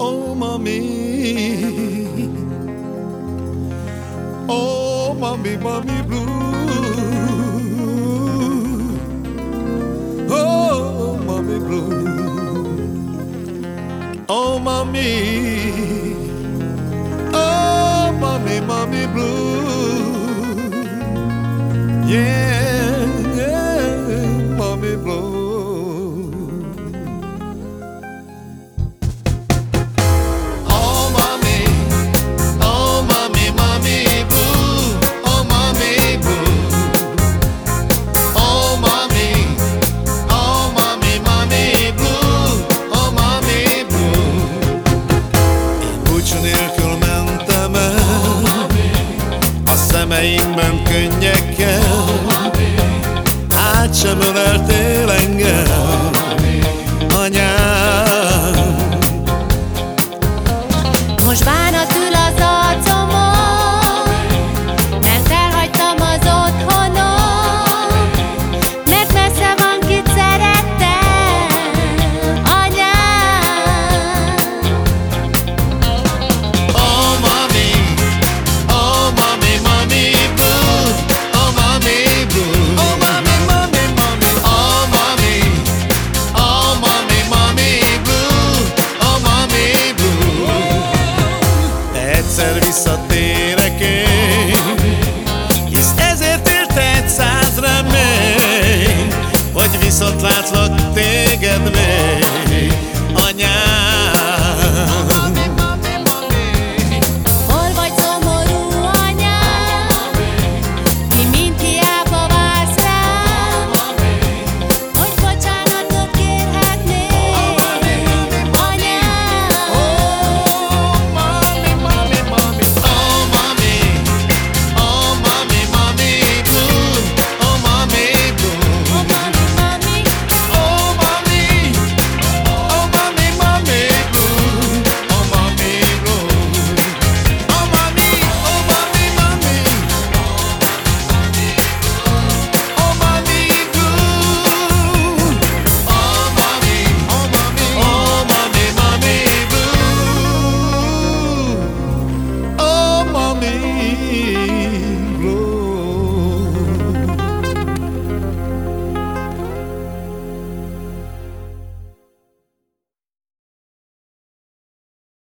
Oh, mommy. Oh, mommy, mommy blue. Oh, mommy blue. Oh, mommy. Oh, mommy, mommy blue. Yeah, A szemeimben könnyekkel. Át sem öleltél engem Anyám. Most bánat Egyszer visszatérek én, hisz ezért élt egy száz remény, hogy viszont.